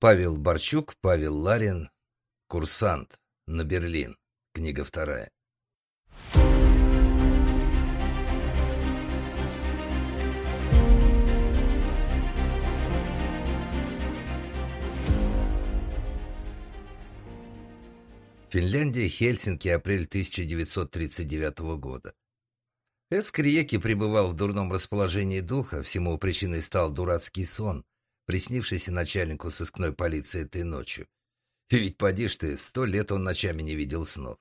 Павел Борчук, Павел Ларин, «Курсант» на Берлин. Книга вторая. Финляндия, Хельсинки, апрель 1939 года. Эскриеки пребывал в дурном расположении духа, всему причиной стал дурацкий сон, приснившийся начальнику сыскной полиции этой ночью. И ведь поди ты, сто лет он ночами не видел снов.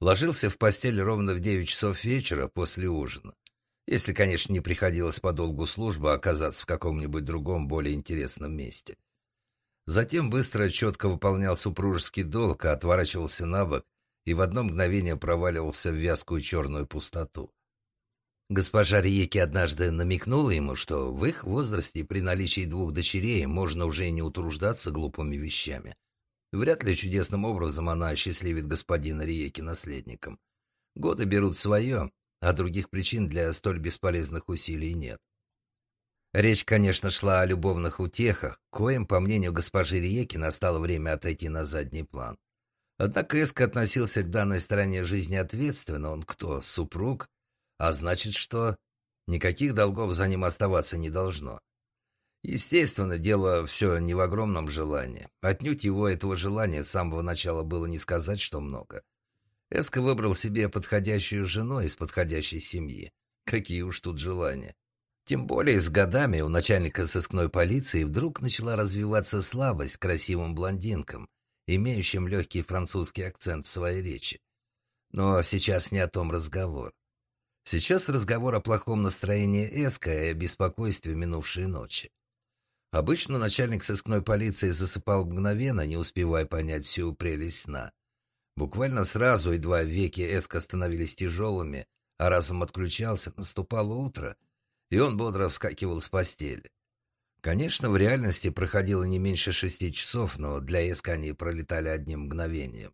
Ложился в постель ровно в девять часов вечера после ужина. Если, конечно, не приходилось по долгу службы оказаться в каком-нибудь другом, более интересном месте. Затем быстро четко выполнял супружеский долг, а отворачивался на бок и в одно мгновение проваливался в вязкую черную пустоту. Госпожа Риеки однажды намекнула ему, что в их возрасте при наличии двух дочерей можно уже и не утруждаться глупыми вещами. Вряд ли чудесным образом она осчастливит господина Риеки наследником. Годы берут свое, а других причин для столь бесполезных усилий нет. Речь, конечно, шла о любовных утехах, коим, по мнению госпожи Риеки, настало время отойти на задний план. Однако Эско относился к данной стороне жизни ответственно. Он кто? Супруг? А значит, что никаких долгов за ним оставаться не должно. Естественно, дело все не в огромном желании. Отнюдь его этого желания с самого начала было не сказать, что много. Эско выбрал себе подходящую жену из подходящей семьи. Какие уж тут желания. Тем более с годами у начальника сыскной полиции вдруг начала развиваться слабость к красивым блондинкам, имеющим легкий французский акцент в своей речи. Но сейчас не о том разговор. Сейчас разговор о плохом настроении Эска и о беспокойстве минувшей ночи. Обычно начальник сыскной полиции засыпал мгновенно, не успевая понять всю прелесть сна. Буквально сразу, едва веки Эска становились тяжелыми, а разум отключался, наступало утро — и он бодро вскакивал с постели. Конечно, в реальности проходило не меньше шести часов, но для исканий пролетали одним мгновением.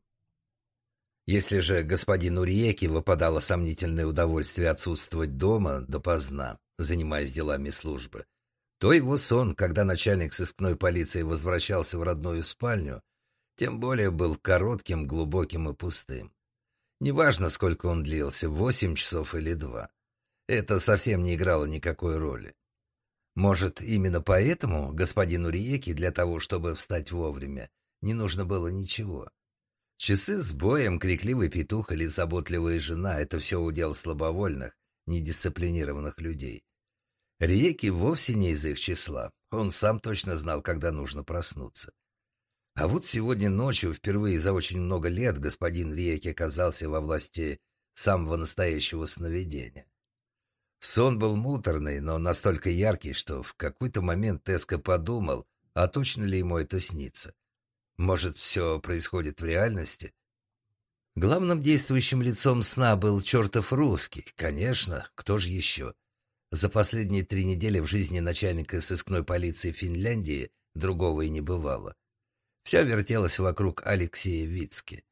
Если же господину Риеке выпадало сомнительное удовольствие отсутствовать дома допоздна, занимаясь делами службы, то его сон, когда начальник сыскной полиции возвращался в родную спальню, тем более был коротким, глубоким и пустым. Неважно, сколько он длился, восемь часов или два. Это совсем не играло никакой роли. Может, именно поэтому господину Риеки для того, чтобы встать вовремя, не нужно было ничего. Часы с боем, крикливый петух или заботливая жена — это все удел слабовольных, недисциплинированных людей. Риеки вовсе не из их числа. Он сам точно знал, когда нужно проснуться. А вот сегодня ночью, впервые за очень много лет, господин Риеки оказался во власти самого настоящего сновидения. Сон был муторный, но настолько яркий, что в какой-то момент Теска подумал, а точно ли ему это снится. Может, все происходит в реальности? Главным действующим лицом сна был чертов русский. Конечно, кто же еще? За последние три недели в жизни начальника сыскной полиции Финляндии другого и не бывало. Все вертелось вокруг Алексея Вицки.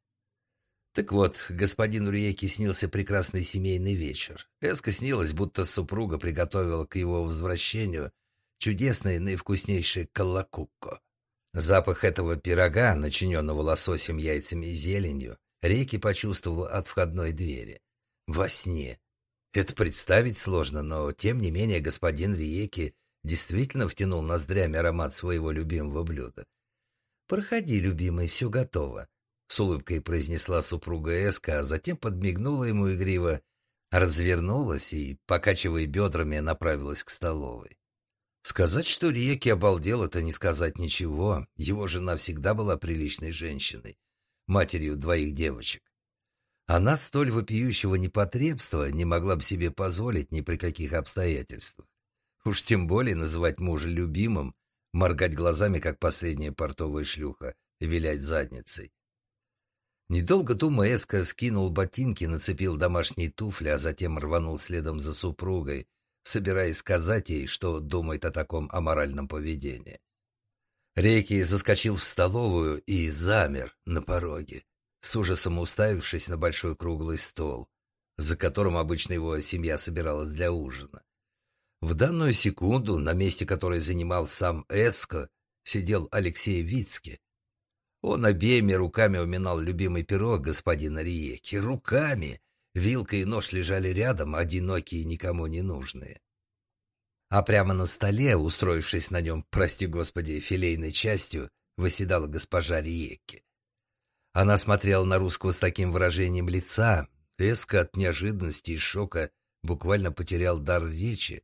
Так вот, господину Риеке снился прекрасный семейный вечер. Эска снилась, будто супруга приготовила к его возвращению чудесный наивкуснейший коллакукко. Запах этого пирога, начиненного лососем, яйцами и зеленью, Реки почувствовал от входной двери. Во сне. Это представить сложно, но, тем не менее, господин Риеки действительно втянул ноздрями аромат своего любимого блюда. «Проходи, любимый, все готово», с улыбкой произнесла супруга Эска, а затем подмигнула ему игриво, развернулась и, покачивая бедрами, направилась к столовой. Сказать, что Риеки обалдел, это не сказать ничего. Его жена всегда была приличной женщиной, матерью двоих девочек. Она столь вопиющего непотребства не могла бы себе позволить ни при каких обстоятельствах. Уж тем более называть мужа любимым, моргать глазами, как последняя портовая шлюха, и вилять задницей. Недолго думая, Эска скинул ботинки, нацепил домашние туфли, а затем рванул следом за супругой, собираясь сказать ей, что думает о таком аморальном поведении. Реки заскочил в столовую и замер на пороге, с ужасом уставившись на большой круглый стол, за которым обычно его семья собиралась для ужина. В данную секунду, на месте, которое занимал сам Эско, сидел Алексей Вицки. Он обеими руками уминал любимый пирог господина Риеки. Руками! Вилка и нож лежали рядом, одинокие и никому не нужные. А прямо на столе, устроившись на нем, прости господи, филейной частью, восседала госпожа Риеки. Она смотрела на русского с таким выражением лица, Эска от неожиданности и шока буквально потерял дар речи,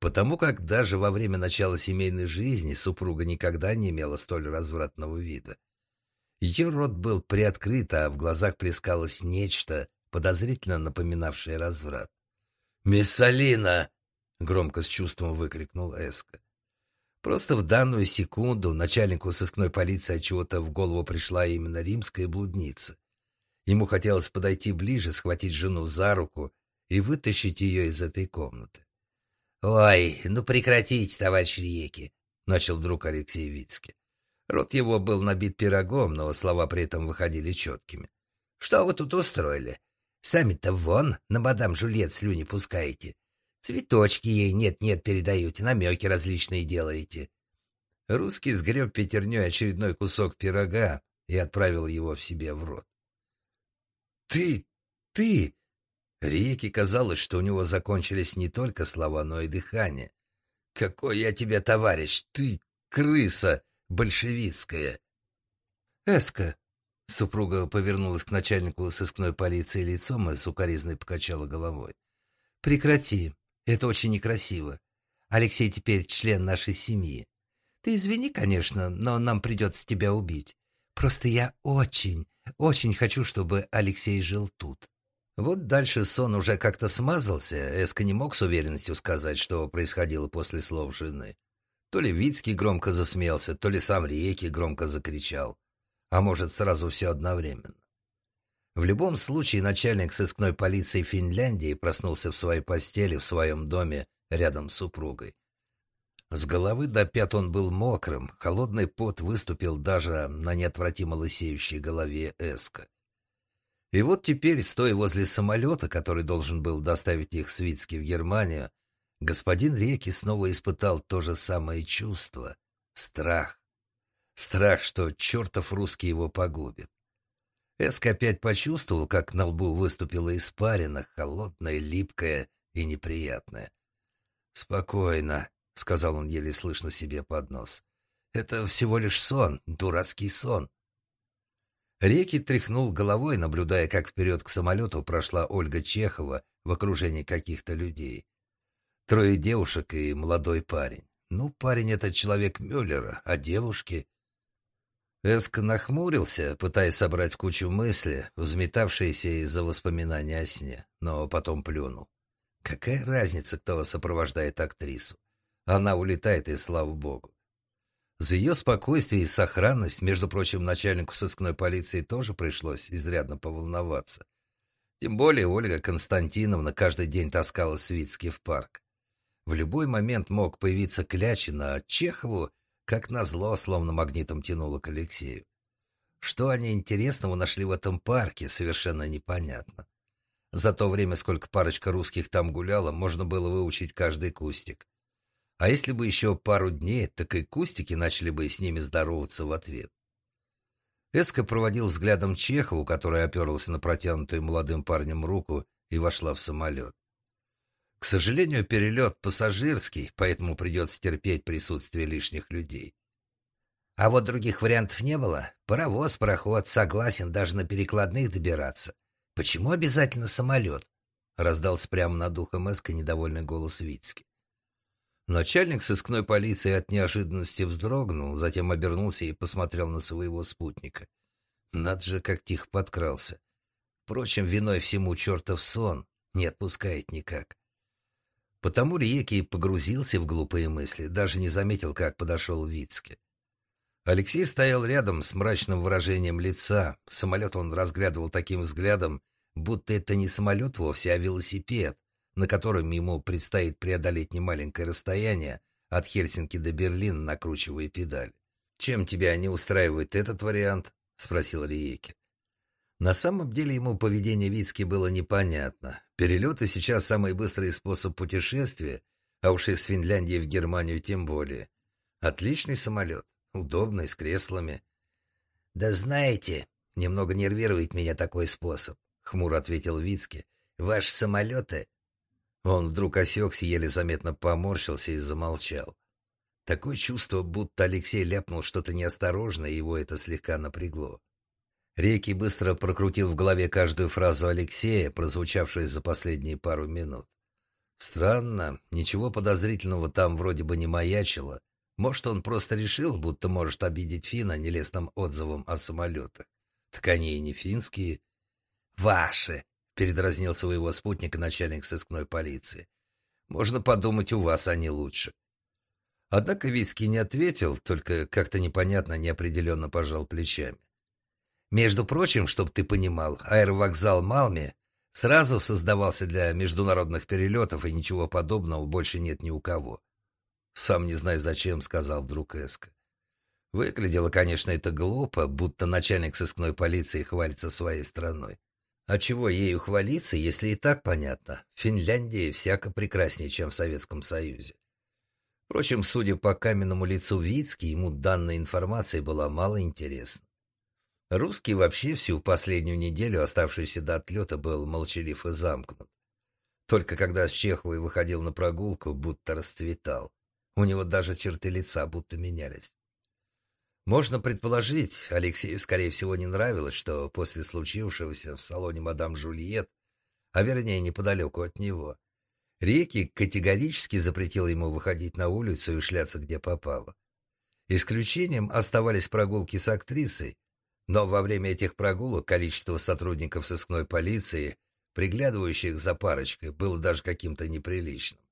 потому как даже во время начала семейной жизни супруга никогда не имела столь развратного вида. Ее рот был приоткрыт, а в глазах плескалось нечто, подозрительно напоминавшее разврат. «Мисс Алина!» — громко с чувством выкрикнул Эска. Просто в данную секунду начальнику сыскной полиции чего-то в голову пришла именно римская блудница. Ему хотелось подойти ближе, схватить жену за руку и вытащить ее из этой комнаты. «Ой, ну прекратите, товарищ Реки!» — начал вдруг Алексей Вицкий. Рот его был набит пирогом, но слова при этом выходили четкими. «Что вы тут устроили? Сами-то вон на мадам Жульет слюни пускаете. Цветочки ей нет-нет передаете, намеки различные делаете». Русский сгреб пятерней очередной кусок пирога и отправил его в себе в рот. «Ты! Ты!» Риеке казалось, что у него закончились не только слова, но и дыхание. «Какой я тебе товарищ! Ты крыса большевистская!» «Эска!» Супруга повернулась к начальнику сыскной полиции лицом и сукоризной покачала головой. «Прекрати. Это очень некрасиво. Алексей теперь член нашей семьи. Ты извини, конечно, но нам придется тебя убить. Просто я очень, очень хочу, чтобы Алексей жил тут». Вот дальше сон уже как-то смазался, Эска не мог с уверенностью сказать, что происходило после слов жены. То ли Вицкий громко засмеялся, то ли сам Риеки громко закричал. А может, сразу все одновременно. В любом случае, начальник сыскной полиции Финляндии проснулся в своей постели в своем доме рядом с супругой. С головы до пят он был мокрым, холодный пот выступил даже на неотвратимо лысеющей голове Эска. И вот теперь, стоя возле самолета, который должен был доставить их с в Германию, господин Реки снова испытал то же самое чувство — страх. Страх, что чертов русский его погубит. Эск опять почувствовал, как на лбу выступила испарина, холодная, липкая и неприятная. «Спокойно», — сказал он еле слышно себе под нос. «Это всего лишь сон, дурацкий сон. Реки тряхнул головой, наблюдая, как вперед к самолету прошла Ольга Чехова в окружении каких-то людей. Трое девушек и молодой парень. Ну, парень — это человек Мюллера, а девушки... Эск нахмурился, пытаясь собрать кучу мысли, взметавшиеся из-за воспоминаний о сне, но потом плюнул. Какая разница, кто сопровождает актрису? Она улетает, и слава богу. За ее спокойствие и сохранность, между прочим, начальнику сыскной полиции тоже пришлось изрядно поволноваться. Тем более Ольга Константиновна каждый день таскала Свицкий в парк. В любой момент мог появиться Клячин, а Чехову, как назло, словно магнитом тянуло к Алексею. Что они интересного нашли в этом парке, совершенно непонятно. За то время, сколько парочка русских там гуляла, можно было выучить каждый кустик. А если бы еще пару дней, так и кустики начали бы с ними здороваться в ответ. Эска проводил взглядом Чехову, которая оперлась на протянутую молодым парнем руку и вошла в самолет. К сожалению, перелет пассажирский, поэтому придется терпеть присутствие лишних людей. А вот других вариантов не было. Паровоз, пароход, согласен даже на перекладных добираться. Почему обязательно самолет? Раздался прямо над ухом Эска недовольный голос Вицки. Начальник сыскной полиции от неожиданности вздрогнул, затем обернулся и посмотрел на своего спутника. Над же как тихо подкрался. Впрочем, виной всему чертов сон не отпускает никак. Потому Риеки погрузился в глупые мысли, даже не заметил, как подошел Вицке. Алексей стоял рядом с мрачным выражением лица. Самолет он разглядывал таким взглядом, будто это не самолет вовсе, а велосипед, на котором ему предстоит преодолеть немаленькое расстояние от Хельсинки до Берлина, накручивая педаль. «Чем тебя не устраивает этот вариант?» — спросил Риеки. На самом деле ему поведение Вицки было непонятно. Перелеты сейчас самый быстрый способ путешествия, а уж из Финляндии в Германию тем более. Отличный самолет. Удобный, с креслами. «Да знаете, немного нервирует меня такой способ», — хмуро ответил Вицке. «Ваши самолеты...» Он вдруг осекся, еле заметно поморщился и замолчал. Такое чувство, будто Алексей ляпнул что-то неосторожное, и его это слегка напрягло. Реки быстро прокрутил в голове каждую фразу Алексея, прозвучавшую за последние пару минут. Странно, ничего подозрительного там вроде бы не маячило. Может, он просто решил, будто может обидеть Фина нелестным отзывом о самолетах. Так они и не финские. «Ваши!» — передразнил своего спутника начальник сыскной полиции. «Можно подумать, у вас они лучше». Однако Вицкий не ответил, только как-то непонятно, неопределенно пожал плечами. «Между прочим, чтобы ты понимал, аэровокзал Малме сразу создавался для международных перелетов, и ничего подобного больше нет ни у кого». «Сам не знаю зачем», — сказал вдруг Эска. Выглядело, конечно, это глупо, будто начальник сыскной полиции хвалится своей страной. А чего ею хвалиться, если и так понятно? В Финляндии всяко прекраснее, чем в Советском Союзе. Впрочем, судя по каменному лицу Вицки, ему данная информация была мало интересна. Русский вообще всю последнюю неделю, оставшуюся до отлета, был молчалив и замкнут. Только когда с Чеховой выходил на прогулку, будто расцветал. У него даже черты лица будто менялись. Можно предположить, Алексею, скорее всего, не нравилось, что после случившегося в салоне мадам Жульет, а вернее неподалеку от него, Реки категорически запретил ему выходить на улицу и шляться где попало. Исключением оставались прогулки с актрисой, но во время этих прогулок количество сотрудников сыскной полиции, приглядывающих за парочкой, было даже каким-то неприличным.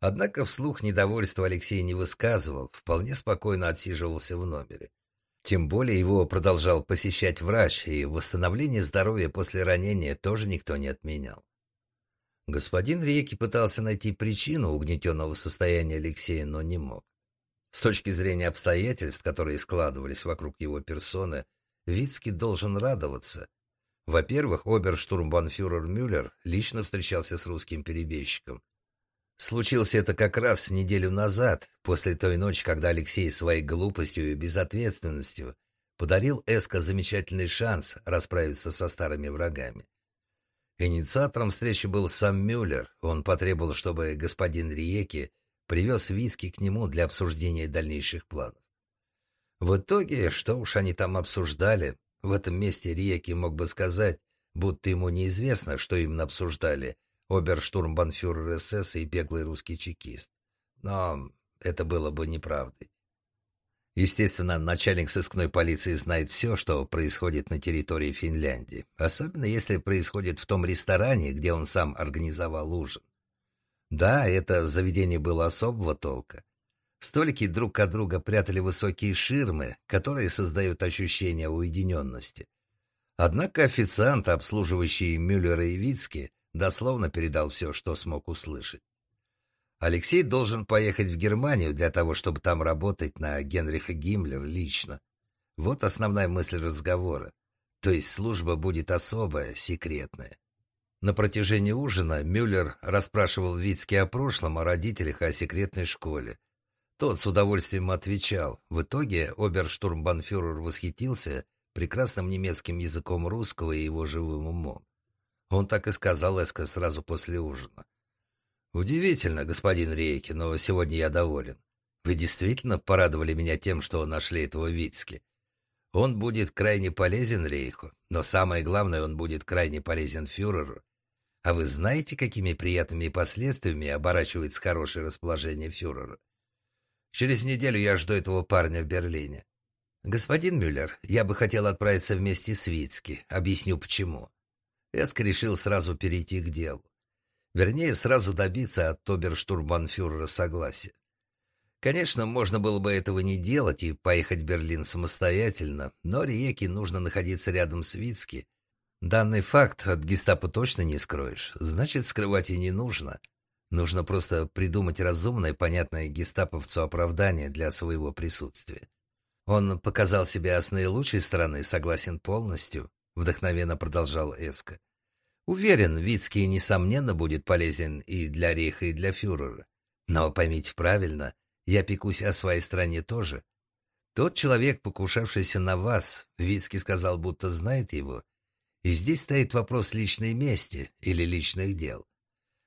Однако вслух недовольства Алексей не высказывал, вполне спокойно отсиживался в номере. Тем более его продолжал посещать врач, и восстановление здоровья после ранения тоже никто не отменял. Господин Реки пытался найти причину угнетенного состояния Алексея, но не мог. С точки зрения обстоятельств, которые складывались вокруг его персоны, Вицкий должен радоваться. Во-первых, оберштурмбанфюрер Мюллер лично встречался с русским перебежчиком. Случилось это как раз неделю назад, после той ночи, когда Алексей своей глупостью и безответственностью подарил Эско замечательный шанс расправиться со старыми врагами. Инициатором встречи был сам Мюллер. Он потребовал, чтобы господин Риеки привез виски к нему для обсуждения дальнейших планов. В итоге, что уж они там обсуждали, в этом месте Риеки мог бы сказать, будто ему неизвестно, что именно обсуждали оберштурмбанфюрер СС и беглый русский чекист. Но это было бы неправдой. Естественно, начальник сыскной полиции знает все, что происходит на территории Финляндии, особенно если происходит в том ресторане, где он сам организовал ужин. Да, это заведение было особого толка. Столики друг от друга прятали высокие ширмы, которые создают ощущение уединенности. Однако официант, обслуживающий Мюллера и Вицки, дословно передал все, что смог услышать. Алексей должен поехать в Германию для того, чтобы там работать на Генриха Гиммлера лично. Вот основная мысль разговора. То есть служба будет особая, секретная. На протяжении ужина Мюллер расспрашивал Вицки о прошлом, о родителях, о секретной школе. Тот с удовольствием отвечал. В итоге оберштурмбанфюрер восхитился прекрасным немецким языком русского и его живым умом. Он так и сказал Эско сразу после ужина. «Удивительно, господин Рейки, но сегодня я доволен. Вы действительно порадовали меня тем, что нашли этого Вицки. Он будет крайне полезен Рейху, но самое главное, он будет крайне полезен фюреру. А вы знаете, какими приятными последствиями оборачивается хорошее расположение фюрера? Через неделю я жду этого парня в Берлине. Господин Мюллер, я бы хотел отправиться вместе с Вицки. Объясню, почему. Эск решил сразу перейти к делу. Вернее, сразу добиться от оберштурмбанфюрера согласия. Конечно, можно было бы этого не делать и поехать в Берлин самостоятельно, но Риеке нужно находиться рядом с Вицки. Данный факт от гестапо точно не скроешь, значит, скрывать и не нужно. Нужно просто придумать разумное, понятное гестаповцу оправдание для своего присутствия. Он показал себя с наилучшей стороны, согласен полностью, вдохновенно продолжал Эска. Уверен, Вицкий, несомненно, будет полезен и для Рейха, и для фюрера. Но поймите правильно, я пекусь о своей стране тоже. Тот человек, покушавшийся на вас, Вицкий сказал, будто знает его. И здесь стоит вопрос личной мести или личных дел.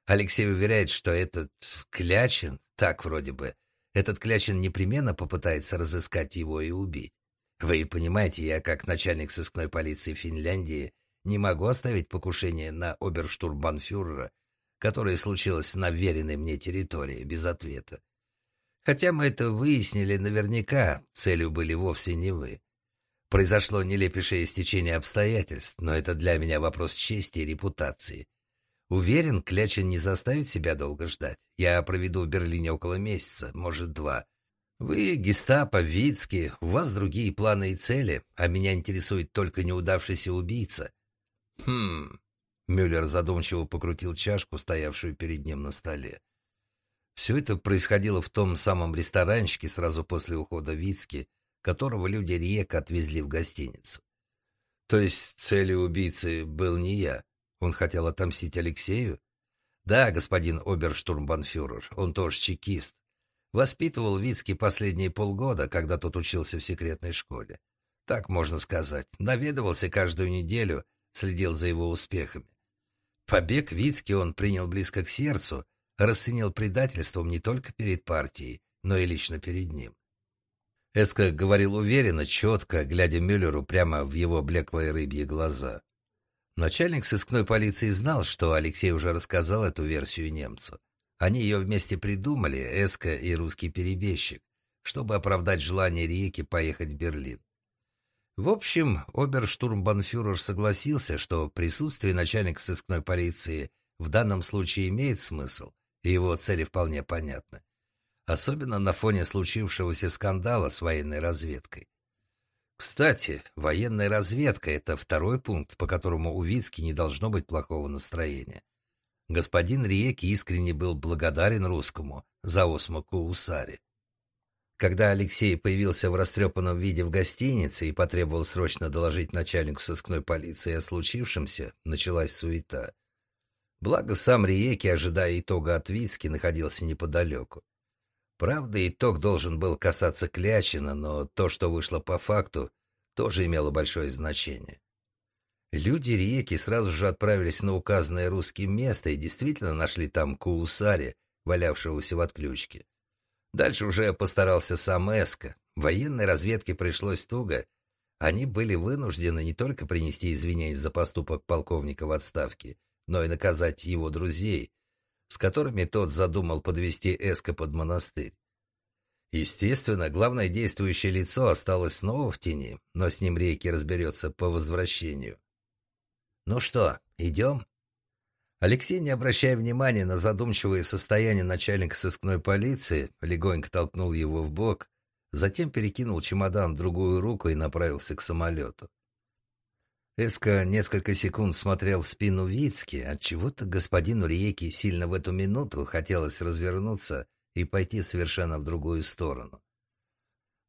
Алексей уверяет, что этот Клячин, так вроде бы, этот Клячин непременно попытается разыскать его и убить. Вы понимаете, я как начальник сыскной полиции Финляндии не могу оставить покушение на оберштурмбанфюрера, которое случилось на веренной мне территории, без ответа. Хотя мы это выяснили наверняка, целью были вовсе не вы. Произошло нелепейшее стечение обстоятельств, но это для меня вопрос чести и репутации. Уверен, Клячин не заставит себя долго ждать. Я проведу в Берлине около месяца, может, два. Вы гестапо, Вицки, у вас другие планы и цели, а меня интересует только неудавшийся убийца. Хм... Мюллер задумчиво покрутил чашку, стоявшую перед ним на столе. Все это происходило в том самом ресторанчике сразу после ухода Вицки, которого люди Риека отвезли в гостиницу. То есть целью убийцы был не я. Он хотел отомстить Алексею? Да, господин оберштурмбанфюрер, он тоже чекист. Воспитывал Вицки последние полгода, когда тот учился в секретной школе. Так можно сказать. Наведывался каждую неделю, следил за его успехами. Побег Вицки он принял близко к сердцу, расценил предательством не только перед партией, но и лично перед ним. Эска говорил уверенно, четко, глядя Мюллеру прямо в его блеклые рыбьи глаза. Начальник сыскной полиции знал, что Алексей уже рассказал эту версию немцу. Они ее вместе придумали, Эска и русский перебежчик, чтобы оправдать желание Риеки поехать в Берлин. В общем, оберштурмбанфюрер согласился, что присутствие начальника сыскной полиции в данном случае имеет смысл, и его цели вполне понятны. Особенно на фоне случившегося скандала с военной разведкой. Кстати, военная разведка – это второй пункт, по которому у Вицки не должно быть плохого настроения. Господин Риеки искренне был благодарен русскому за осмоку Усари. Когда Алексей появился в растрепанном виде в гостинице и потребовал срочно доложить начальнику сыскной полиции о случившемся, началась суета. Благо, сам Риеки, ожидая итога от Вицки, находился неподалеку. Правда, итог должен был касаться Клячина, но то, что вышло по факту, тоже имело большое значение. Люди Риеки сразу же отправились на указанное русским место и действительно нашли там Куусари, валявшегося в отключке. Дальше уже постарался сам Эска. Военной разведке пришлось туго. Они были вынуждены не только принести извинения за поступок полковника в отставке, но и наказать его друзей, с которыми тот задумал подвести Эска под монастырь. Естественно, главное действующее лицо осталось снова в тени, но с ним Рейки разберется по возвращению. «Ну что, идем?» Алексей, не обращая внимания на задумчивое состояние начальника сыскной полиции, легонько толкнул его в бок, затем перекинул чемодан в другую руку и направился к самолету. Эска несколько секунд смотрел в спину Вицки, отчего-то господину Риеки сильно в эту минуту хотелось развернуться и пойти совершенно в другую сторону.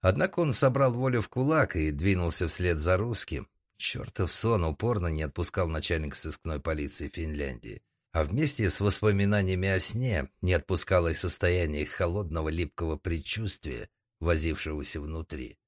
Однако он собрал волю в кулак и двинулся вслед за русским. Чертов сон упорно не отпускал начальника сыскной полиции Финляндии, а вместе с воспоминаниями о сне не отпускало и состояние холодного липкого предчувствия, возившегося внутри.